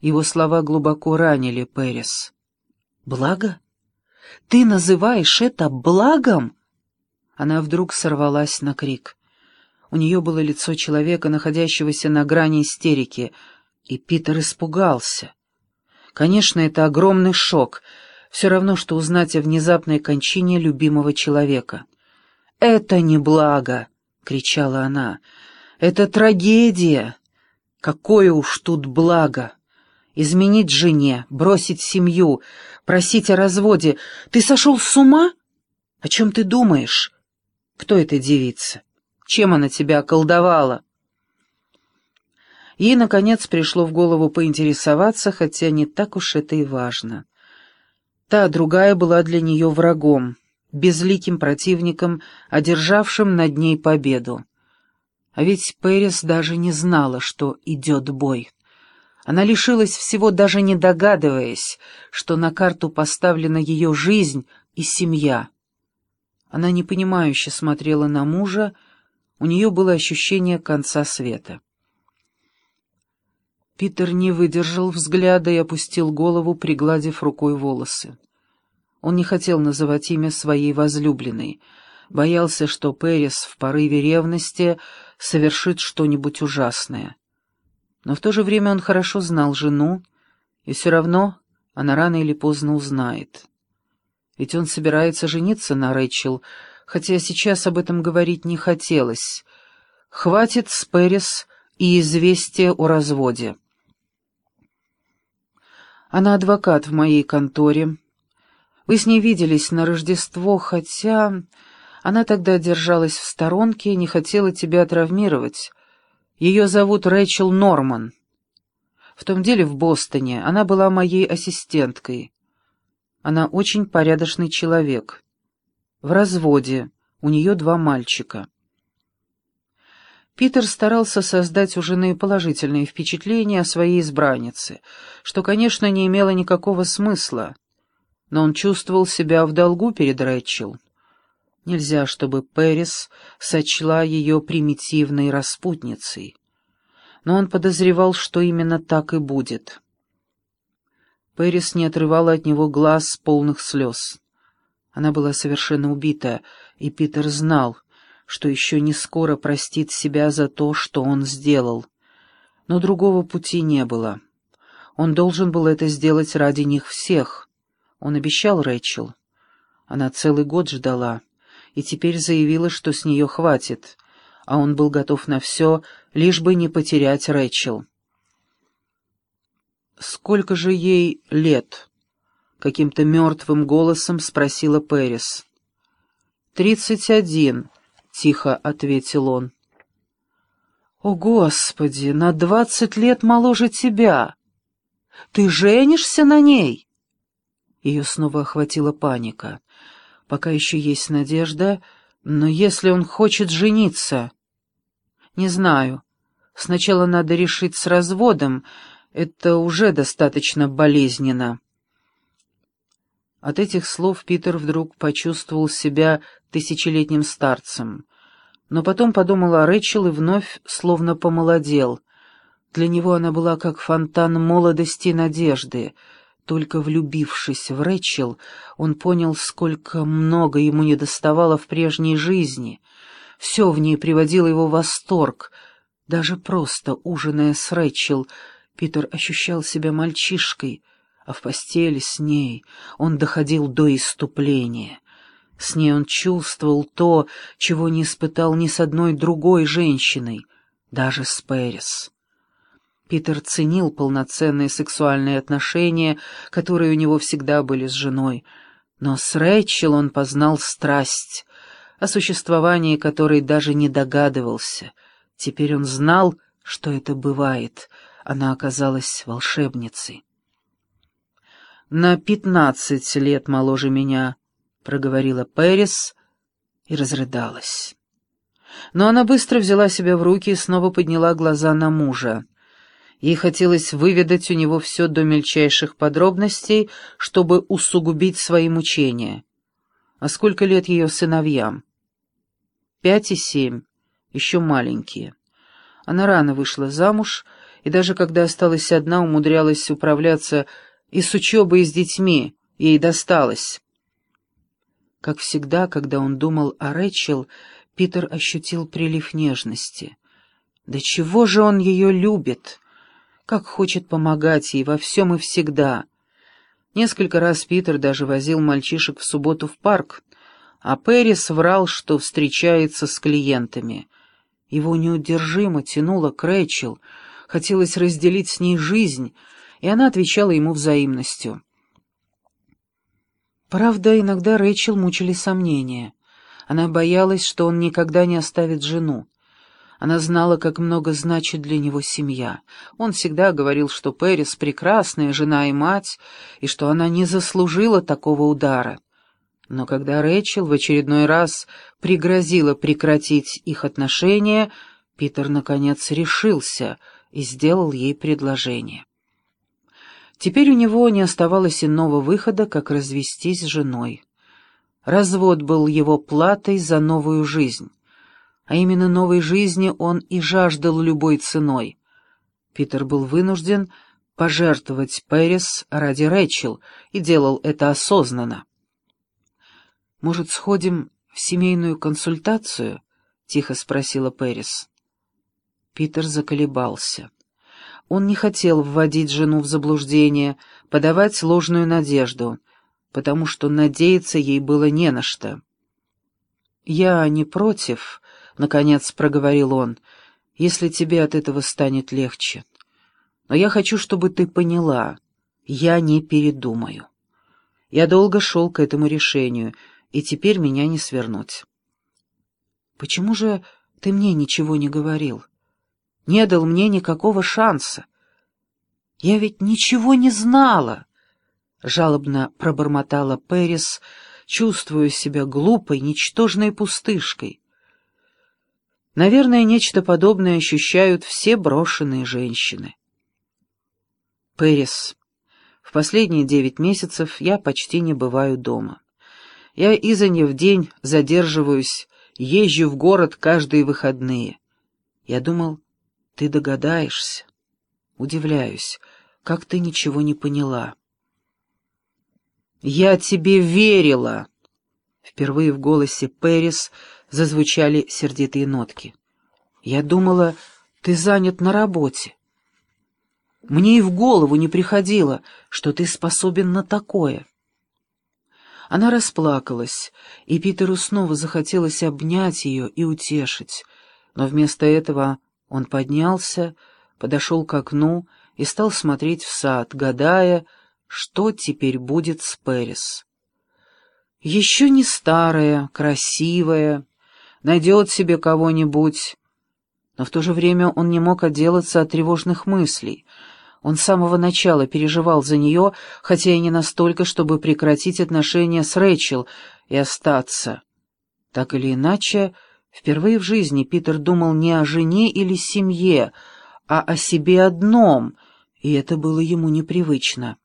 Его слова глубоко ранили Перес. «Благо? Ты называешь это благом?» Она вдруг сорвалась на крик. У нее было лицо человека, находящегося на грани истерики, и Питер испугался. Конечно, это огромный шок, все равно, что узнать о внезапной кончине любимого человека. «Это не благо!» — кричала она. «Это трагедия! Какое уж тут благо! Изменить жене, бросить семью, просить о разводе. Ты сошел с ума? О чем ты думаешь? Кто эта девица? Чем она тебя околдовала?» Ей, наконец, пришло в голову поинтересоваться, хотя не так уж это и важно. Та другая была для нее врагом, безликим противником, одержавшим над ней победу. А ведь Пэрис даже не знала, что идет бой. Она лишилась всего, даже не догадываясь, что на карту поставлена ее жизнь и семья. Она непонимающе смотрела на мужа, у нее было ощущение конца света. Питер не выдержал взгляда и опустил голову, пригладив рукой волосы. Он не хотел называть имя своей возлюбленной, боялся, что Пэрис в порыве ревности совершит что-нибудь ужасное. Но в то же время он хорошо знал жену, и все равно она рано или поздно узнает. Ведь он собирается жениться на Рэйчел, хотя сейчас об этом говорить не хотелось. Хватит с и известия о разводе. Она адвокат в моей конторе. Вы с ней виделись на Рождество, хотя она тогда держалась в сторонке и не хотела тебя травмировать. Ее зовут Рэйчел Норман. В том деле в Бостоне она была моей ассистенткой. Она очень порядочный человек. В разводе, у нее два мальчика. Питер старался создать у жены положительные впечатления о своей избраннице, что, конечно, не имело никакого смысла, но он чувствовал себя в долгу перед Рэчел. Нельзя, чтобы Пэрис сочла ее примитивной распутницей. Но он подозревал, что именно так и будет. Пэрис не отрывала от него глаз полных слез. Она была совершенно убита, и Питер знал — что еще не скоро простит себя за то, что он сделал. Но другого пути не было. Он должен был это сделать ради них всех. Он обещал Рэйчел. Она целый год ждала, и теперь заявила, что с нее хватит, а он был готов на все, лишь бы не потерять Рэйчел. «Сколько же ей лет?» — каким-то мертвым голосом спросила Пэрис. «Тридцать один», — тихо ответил он. «О, Господи, на двадцать лет моложе тебя! Ты женишься на ней?» Ее снова охватила паника. Пока еще есть надежда, но если он хочет жениться... Не знаю. Сначала надо решить с разводом, это уже достаточно болезненно. От этих слов Питер вдруг почувствовал себя тысячелетним старцем. Но потом подумал о Рэчел и вновь словно помолодел. Для него она была как фонтан молодости и надежды. Только влюбившись в Рэчел, он понял, сколько много ему недоставало в прежней жизни. Все в ней приводило его в восторг. Даже просто ужиная с Рэчел, Питер ощущал себя мальчишкой — а в постели с ней он доходил до иступления. С ней он чувствовал то, чего не испытал ни с одной другой женщиной, даже с Пэрис. Питер ценил полноценные сексуальные отношения, которые у него всегда были с женой, но с Рэйчел он познал страсть, о существовании которой даже не догадывался. Теперь он знал, что это бывает. Она оказалась волшебницей на пятнадцать лет моложе меня», — проговорила Пэрис и разрыдалась. Но она быстро взяла себя в руки и снова подняла глаза на мужа. Ей хотелось выведать у него все до мельчайших подробностей, чтобы усугубить свои мучения. А сколько лет ее сыновьям? Пять и семь, еще маленькие. Она рано вышла замуж, и даже когда осталась одна, умудрялась управляться и с учебой, и с детьми, ей досталось. Как всегда, когда он думал о Рэчел, Питер ощутил прилив нежности. Да чего же он ее любит? Как хочет помогать ей во всем и всегда. Несколько раз Питер даже возил мальчишек в субботу в парк, а Пэрис врал, что встречается с клиентами. Его неудержимо тянуло к Рэчел, хотелось разделить с ней жизнь, и она отвечала ему взаимностью. Правда, иногда Рэйчел мучили сомнения. Она боялась, что он никогда не оставит жену. Она знала, как много значит для него семья. Он всегда говорил, что Пэрис — прекрасная жена и мать, и что она не заслужила такого удара. Но когда Рэйчел в очередной раз пригрозила прекратить их отношения, Питер, наконец, решился и сделал ей предложение. Теперь у него не оставалось иного выхода, как развестись с женой. Развод был его платой за новую жизнь. А именно новой жизни он и жаждал любой ценой. Питер был вынужден пожертвовать Пэрис ради Рэчел и делал это осознанно. «Может, сходим в семейную консультацию?» — тихо спросила Пэрис. Питер заколебался. Он не хотел вводить жену в заблуждение, подавать ложную надежду, потому что надеяться ей было не на что. «Я не против», — наконец проговорил он, — «если тебе от этого станет легче. Но я хочу, чтобы ты поняла, я не передумаю. Я долго шел к этому решению, и теперь меня не свернуть». «Почему же ты мне ничего не говорил?» не дал мне никакого шанса. Я ведь ничего не знала, — жалобно пробормотала Пэрис, чувствуя себя глупой, ничтожной пустышкой. Наверное, нечто подобное ощущают все брошенные женщины. Пэрис, в последние девять месяцев я почти не бываю дома. Я изо дня в день задерживаюсь, езжу в город каждые выходные. Я думал, ты догадаешься. Удивляюсь, как ты ничего не поняла. Я тебе верила. Впервые в голосе Пэрис зазвучали сердитые нотки. Я думала, ты занят на работе. Мне и в голову не приходило, что ты способен на такое. Она расплакалась, и Питеру снова захотелось обнять ее и утешить, но вместо этого он поднялся, подошел к окну и стал смотреть в сад, гадая, что теперь будет с Пэрис. Еще не старая, красивая, найдет себе кого-нибудь, но в то же время он не мог отделаться от тревожных мыслей. Он с самого начала переживал за нее, хотя и не настолько, чтобы прекратить отношения с Рэчел и остаться. Так или иначе, Впервые в жизни Питер думал не о жене или семье, а о себе одном, и это было ему непривычно.